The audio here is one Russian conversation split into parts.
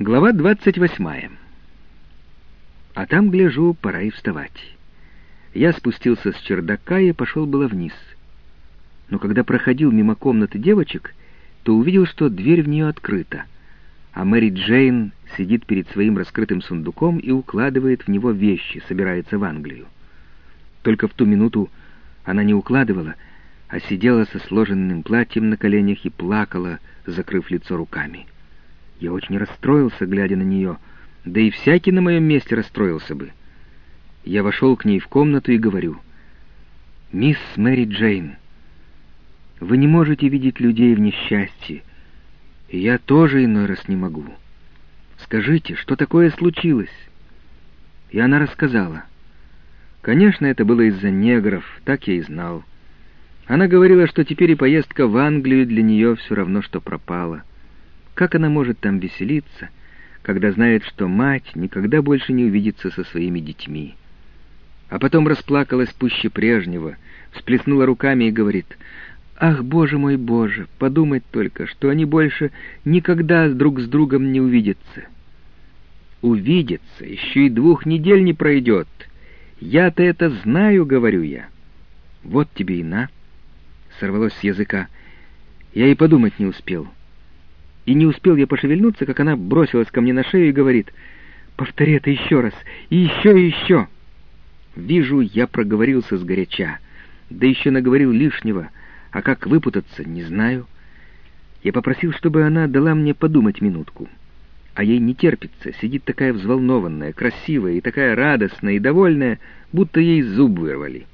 Глава двадцать восьмая. А там, гляжу, пора и вставать. Я спустился с чердака и пошел было вниз. Но когда проходил мимо комнаты девочек, то увидел, что дверь в нее открыта, а Мэри Джейн сидит перед своим раскрытым сундуком и укладывает в него вещи, собирается в Англию. Только в ту минуту она не укладывала, а сидела со сложенным платьем на коленях и плакала, закрыв лицо руками. Я очень расстроился, глядя на нее, да и всякий на моем месте расстроился бы. Я вошел к ней в комнату и говорю, «Мисс Мэри Джейн, вы не можете видеть людей в несчастье, и я тоже иной раз не могу. Скажите, что такое случилось?» И она рассказала. Конечно, это было из-за негров, так я и знал. Она говорила, что теперь и поездка в Англию для нее все равно, что пропала. Как она может там веселиться, когда знает, что мать никогда больше не увидится со своими детьми? А потом расплакалась пуще прежнего, всплеснула руками и говорит, «Ах, Боже мой, Боже, подумать только, что они больше никогда друг с другом не увидятся». «Увидятся, еще и двух недель не пройдет. Я-то это знаю, — говорю я». «Вот тебе и на», — сорвалось с языка. Я и подумать не успел. И не успел я пошевельнуться, как она бросилась ко мне на шею и говорит, «Повтори это еще раз, и еще, и еще!» Вижу, я проговорился с горяча, да еще наговорил лишнего, а как выпутаться, не знаю. Я попросил, чтобы она дала мне подумать минутку. А ей не терпится, сидит такая взволнованная, красивая и такая радостная и довольная, будто ей зуб вырвали.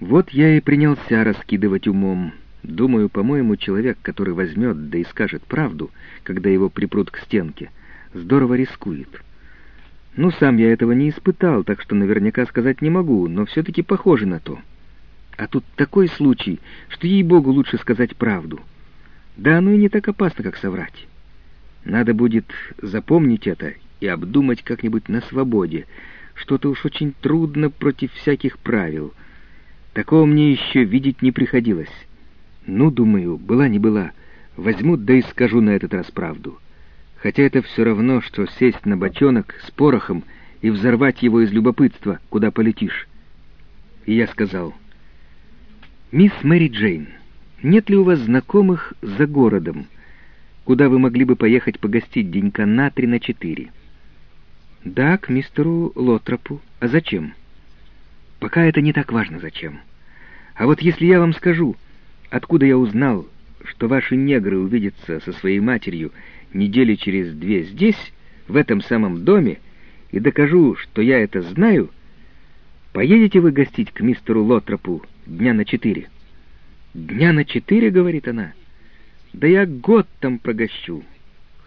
Вот я и принялся раскидывать умом. Думаю, по-моему, человек, который возьмет, да и скажет правду, когда его припрут к стенке, здорово рискует. Ну, сам я этого не испытал, так что наверняка сказать не могу, но все-таки похоже на то. А тут такой случай, что ей-богу лучше сказать правду. Да оно и не так опасно, как соврать. Надо будет запомнить это и обдумать как-нибудь на свободе. Что-то уж очень трудно против всяких правил. Такого мне еще видеть не приходилось. Ну, думаю, была не была, возьму да и скажу на этот раз правду. Хотя это все равно, что сесть на бочонок с порохом и взорвать его из любопытства, куда полетишь. И я сказал, «Мисс Мэри Джейн, нет ли у вас знакомых за городом, куда вы могли бы поехать погостить денька на три, на четыре?» «Да, к мистеру Лотропу. А зачем?» «Пока это не так важно, зачем. А вот если я вам скажу...» Откуда я узнал, что ваши негры увидятся со своей матерью недели через две здесь, в этом самом доме, и докажу, что я это знаю, поедете вы гостить к мистеру Лотропу дня на четыре?» «Дня на четыре?» — говорит она. «Да я год там прогощу».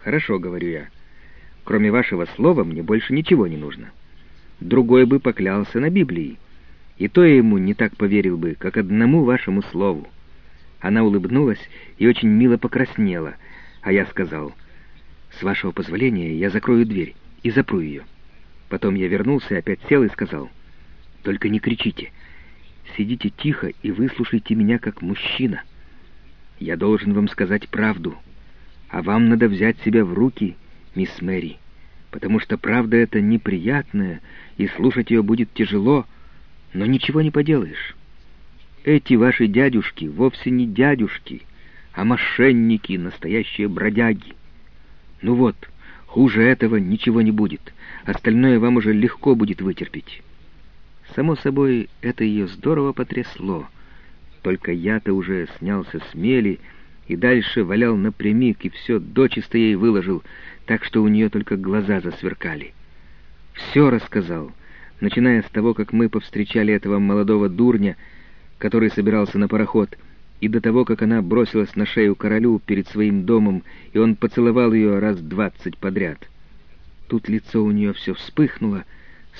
«Хорошо», — говорю я. «Кроме вашего слова мне больше ничего не нужно». Другой бы поклялся на Библии, и то я ему не так поверил бы, как одному вашему слову. Она улыбнулась и очень мило покраснела, а я сказал, «С вашего позволения я закрою дверь и запру ее». Потом я вернулся и опять сел и сказал, «Только не кричите. Сидите тихо и выслушайте меня как мужчина. Я должен вам сказать правду, а вам надо взять себя в руки, мисс Мэри, потому что правда это неприятная, и слушать ее будет тяжело, но ничего не поделаешь». Эти ваши дядюшки вовсе не дядюшки, а мошенники, настоящие бродяги. Ну вот, хуже этого ничего не будет, остальное вам уже легко будет вытерпеть. Само собой, это ее здорово потрясло. Только я-то уже снялся с мели и дальше валял напрямик, и все дочисто ей выложил, так что у нее только глаза засверкали. Все рассказал, начиная с того, как мы повстречали этого молодого дурня, который собирался на пароход, и до того, как она бросилась на шею королю перед своим домом, и он поцеловал ее раз двадцать подряд. Тут лицо у нее все вспыхнуло,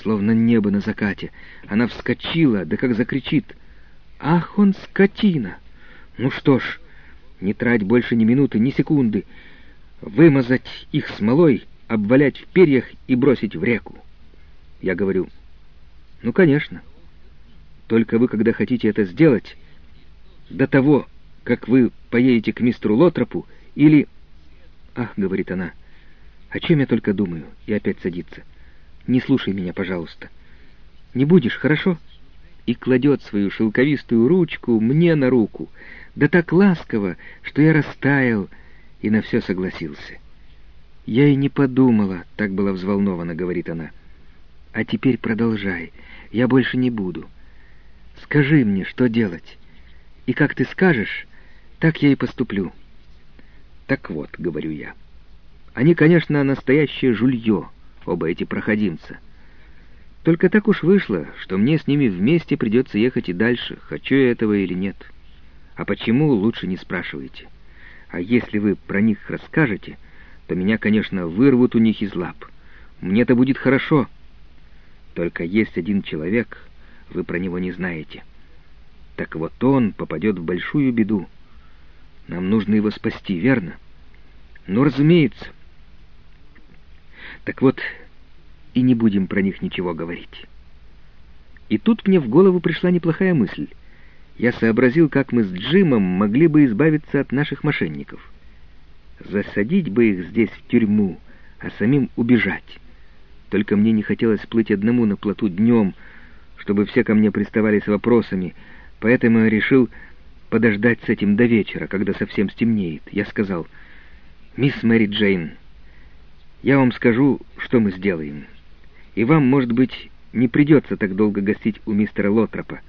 словно небо на закате. Она вскочила, да как закричит. «Ах, он скотина! Ну что ж, не трать больше ни минуты, ни секунды. Вымазать их смолой, обвалять в перьях и бросить в реку». Я говорю, «Ну, конечно». Только вы, когда хотите это сделать, до того, как вы поедете к мистеру Лотропу, или... «Ах», — говорит она, О чем я только думаю?» И опять садится. «Не слушай меня, пожалуйста. Не будешь, хорошо?» И кладет свою шелковистую ручку мне на руку, да так ласково, что я растаял и на все согласился. «Я и не подумала», — так была взволнована, — говорит она. «А теперь продолжай, я больше не буду. Скажи мне, что делать, и как ты скажешь, так я и поступлю». «Так вот», — говорю я, — «они, конечно, настоящее жулье, оба эти проходимца». Только так уж вышло, что мне с ними вместе придется ехать и дальше, хочу я этого или нет. А почему, лучше не спрашивайте. А если вы про них расскажете, то меня, конечно, вырвут у них из лап. Мне-то будет хорошо. Только есть один человек, вы про него не знаете. Так вот он попадет в большую беду. Нам нужно его спасти, верно? Ну, разумеется. Так вот, и не будем про них ничего говорить. И тут мне в голову пришла неплохая мысль. Я сообразил, как мы с Джимом могли бы избавиться от наших мошенников. Засадить бы их здесь в тюрьму, а самим убежать. Только мне не хотелось плыть одному на плоту днем, чтобы все ко мне приставали с вопросами, поэтому я решил подождать с этим до вечера, когда совсем стемнеет. Я сказал, «Мисс Мэри Джейн, я вам скажу, что мы сделаем. И вам, может быть, не придется так долго гостить у мистера Лотропа.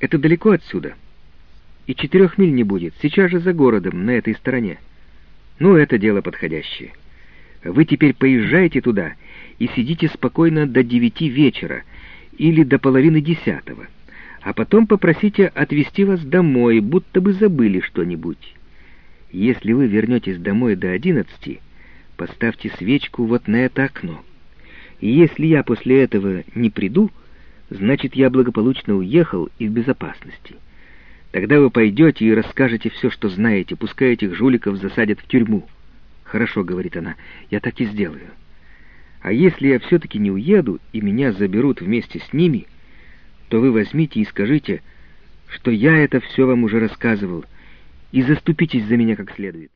Это далеко отсюда. И четырех миль не будет, сейчас же за городом, на этой стороне. Ну, это дело подходящее. Вы теперь поезжайте туда и сидите спокойно до девяти вечера или до половины десятого, а потом попросите отвезти вас домой, будто бы забыли что-нибудь. Если вы вернетесь домой до одиннадцати, поставьте свечку вот на это окно. И если я после этого не приду, значит, я благополучно уехал и в безопасности. Тогда вы пойдете и расскажете все, что знаете, пускай этих жуликов засадят в тюрьму. Хорошо, — говорит она, — я так и сделаю. А если я все-таки не уеду, и меня заберут вместе с ними, то вы возьмите и скажите, что я это все вам уже рассказывал, и заступитесь за меня как следует.